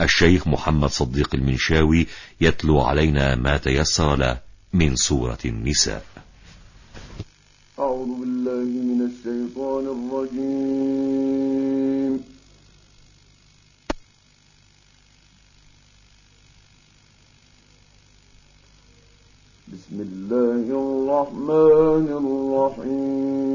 الشيخ محمد صديق المنشاوي يتلو علينا ما تيسر له من سورة النساء. أعوذ بالله من الشيطان الرجيم. بسم الله الرحمن الرحيم.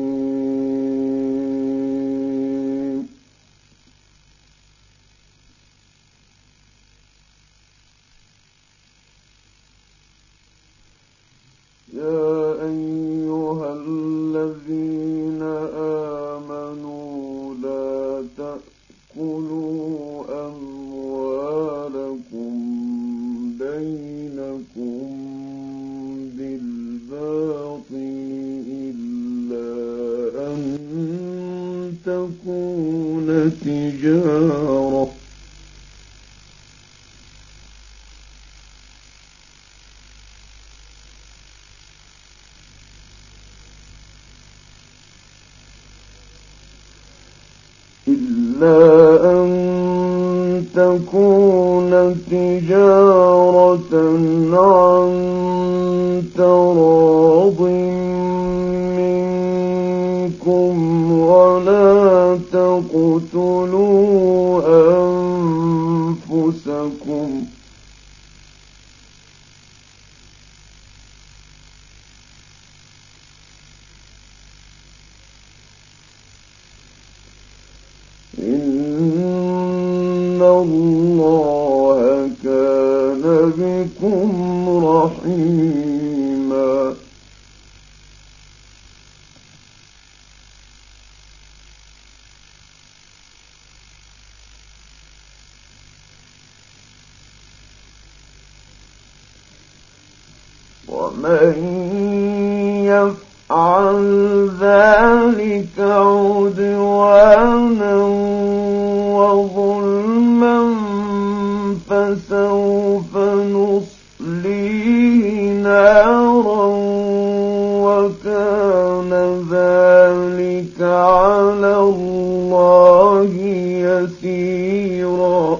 تكون تجارة. إلا أن تكون تجارة عن إن الله كان بكم رحيما ومن يفعل ذلك عدوانا وظلما فسوف نصليه نارا وكان ذلك على الله يسيرا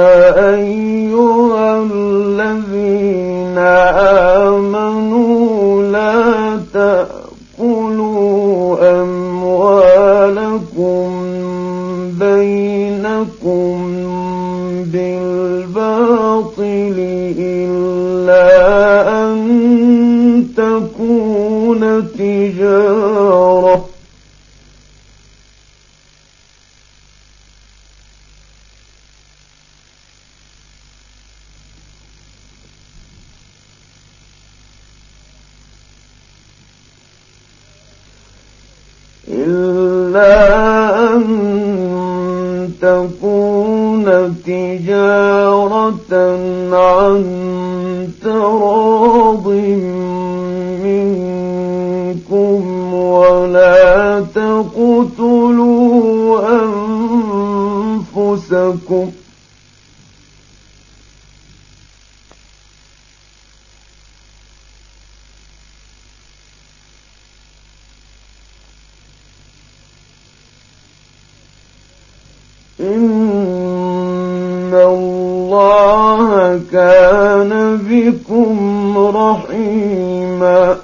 زعيما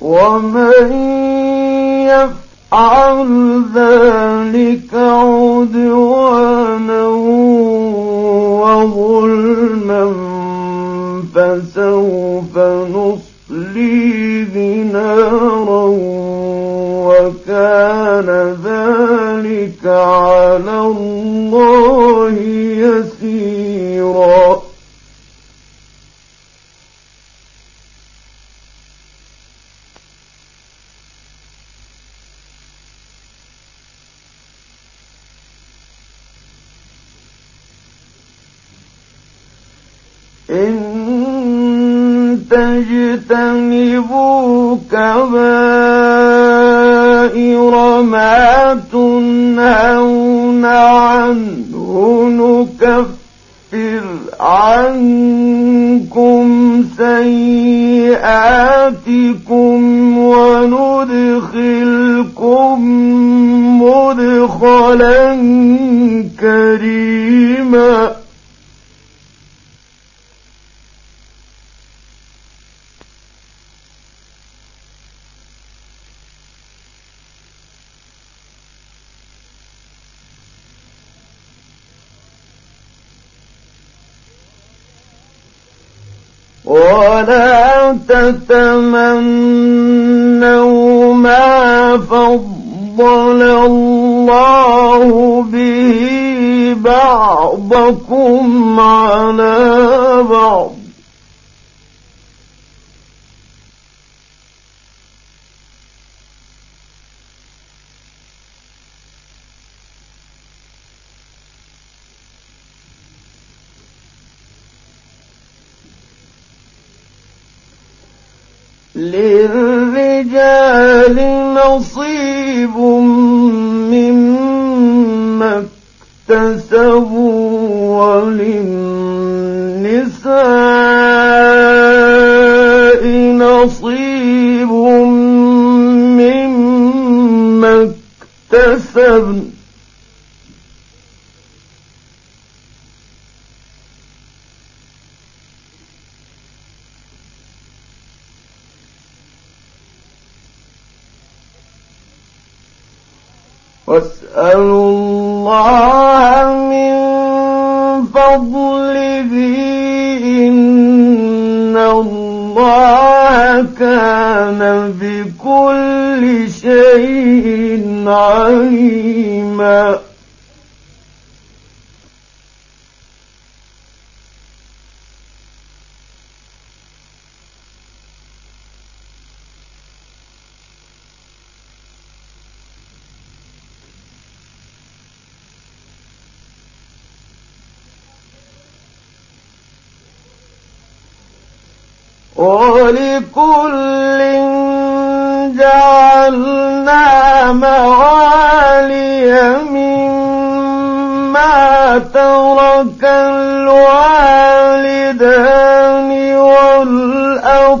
ومن يفعل ذلك عدوانا وظلما فسوف نصليه. وكان ذلك على الله يسيرا إن تجتنبوا كبائر ما تنهون عنه نكفر عنكم سيئاتكم وندخلكم مدخلا كريما. ولا تتمنوا ما فضل الله به بعضكم على بعض. للرجال نصيب مما اكتسبوا وللنساء نصيب مما اكتسبن واسألوا الله من فضله إن الله كان بكل شيء عليما. ولكل جعلنا موالي مما ترك الوالدان والأقربون.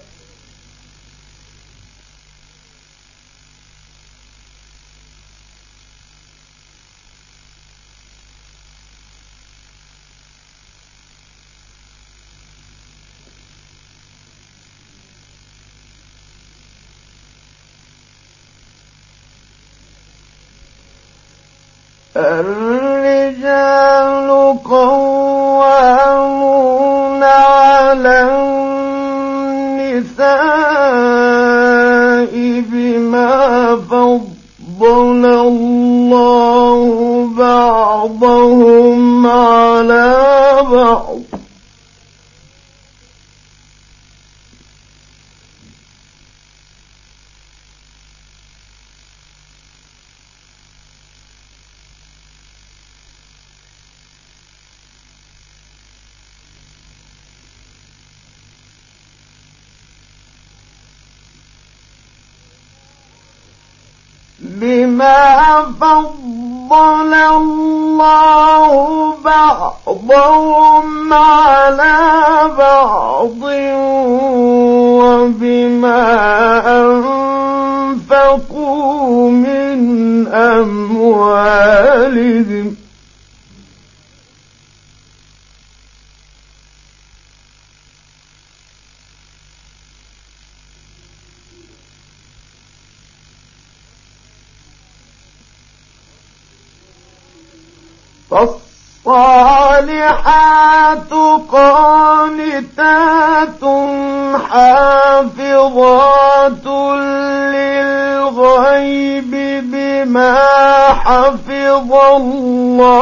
الرجال قوامون على النساء بما فضل الله بعضهم على بعض بما فضل الله بعضهم على بعض وبما أنفقوا من أموالهم. فالصالحات قانتات حافظات للغيب بما حفظ الله.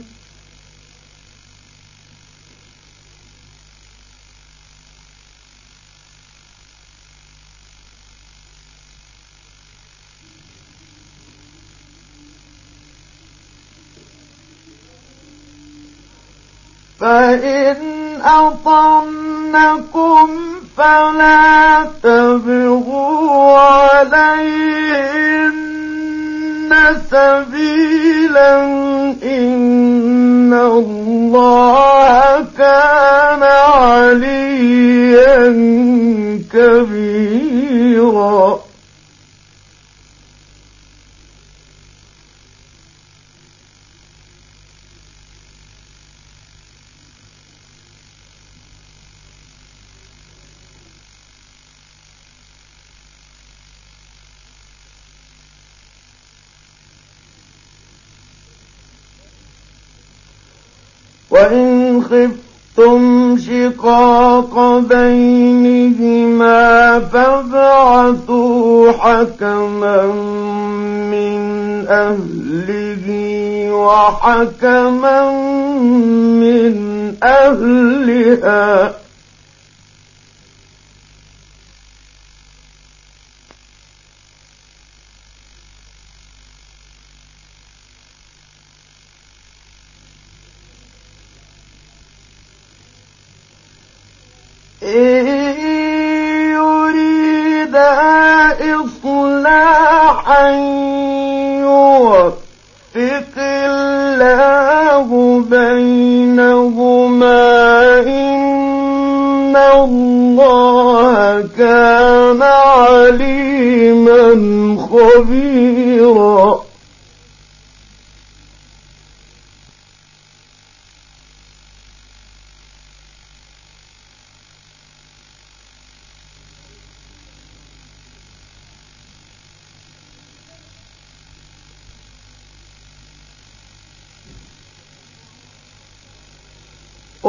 أطعنكم فلا تبغوا عليهن سبيلا. إن الله كان عليا كبيرا. وإن خفتم شقاق بينهما فابعثوا حكما من أهله وحكما من أهلها يريد إصلاحا يوفق الله بينهما إن الله كان عليما خبيرا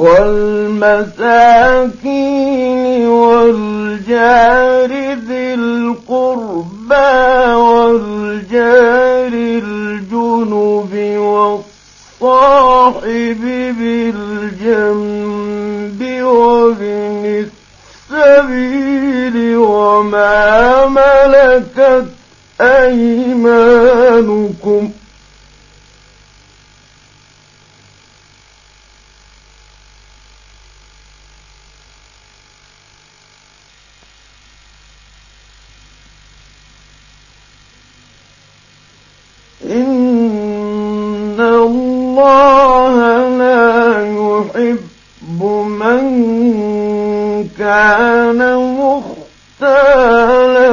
والمساكين والجار ذي القربى والجار الجنب والصاحب بالجنب وابن السبيل وما ملكت أيمانكم ۖ إن الله لا يحب من كان مختالا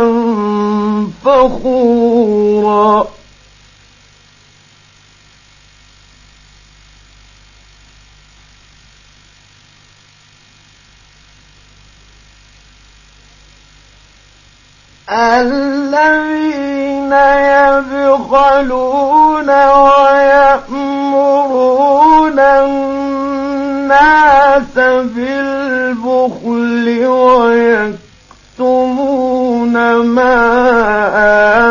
فخورا. الذين يبخلون الناس بالبخل ويكتمون ما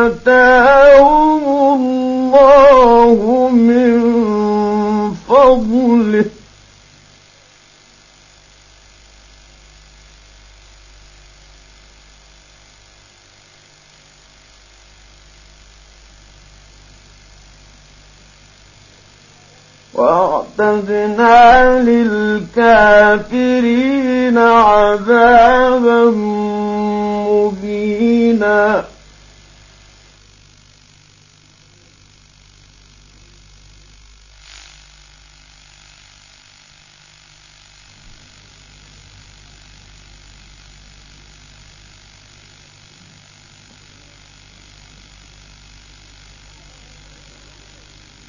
آتاهم الله من فضله. وأعتدنا للكافرين عذابا مبينا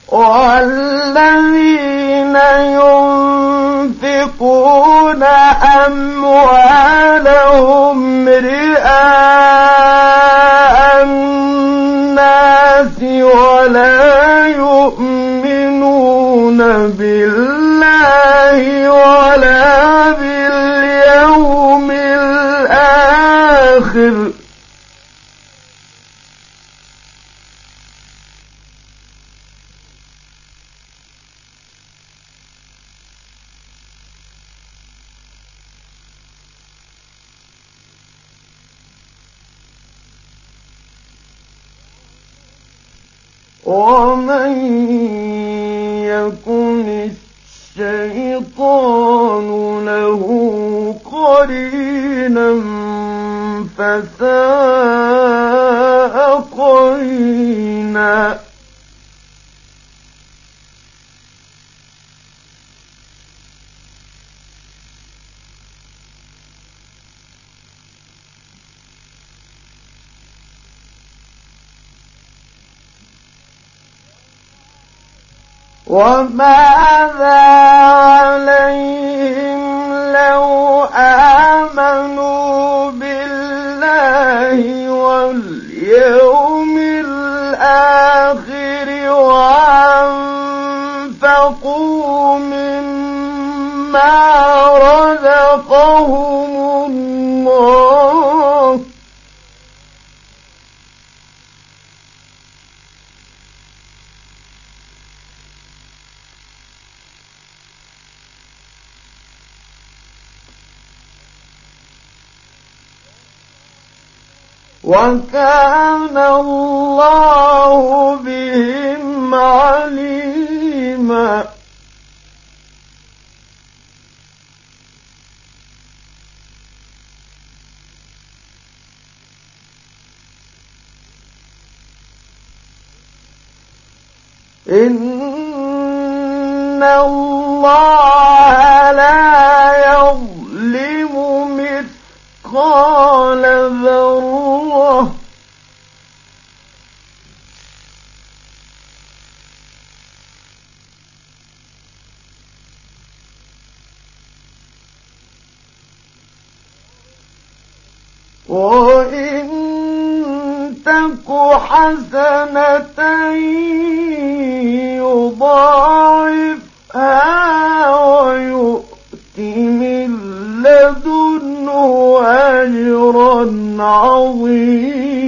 والذين ومن وماذا عليهم لو آمنوا بالله واليوم الآخر وأنفقوا مما رزقهم الله وكان الله بهم عليما. إن الله لا يظلم مثقال ذرة وإن تك حسنة يضاعفها ويؤت من لدنه أجرا عظيما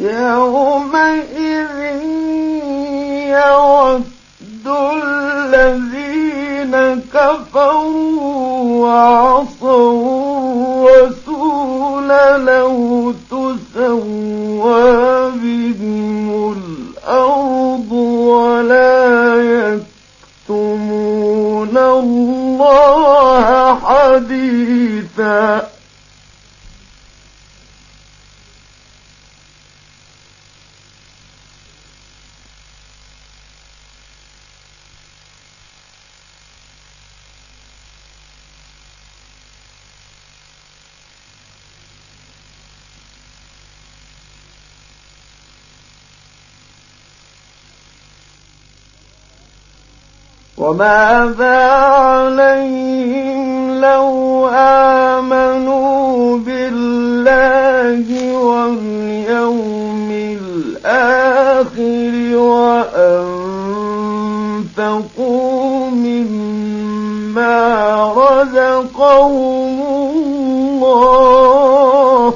يومئذ الذين وعصوا الرسول لو تسوى بهم الأرض ولا يكتمون الله حديثا. وماذا عليهم لو آمنوا بالله واليوم الآخر وأنفقوا مما رزقهم الله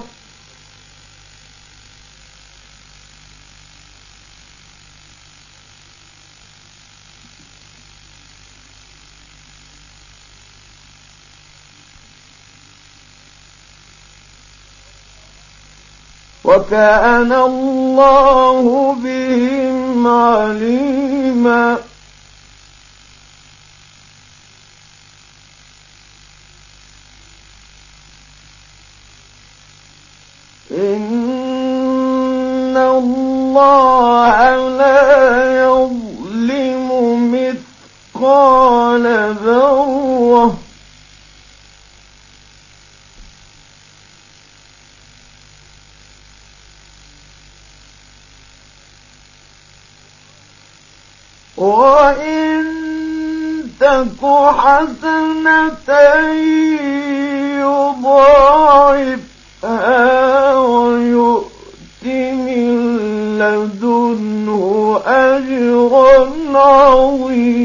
وكان الله بهم عليما إن الله لا يظلم مثقال ذره وإن تك حسنة يضاعفها ويؤت من لدنه أجرا عظيما.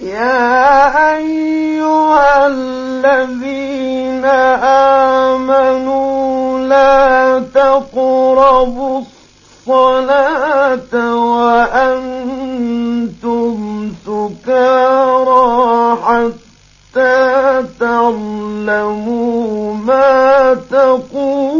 يا أيها الذين آمنوا لا تقربوا الصلاة وأنتم سكارى حتى تعلموا ما تقولون.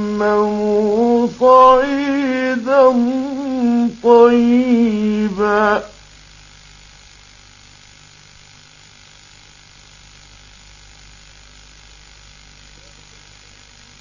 فتيمموا صعيدا طيبا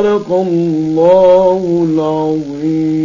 صدق الله العظيم.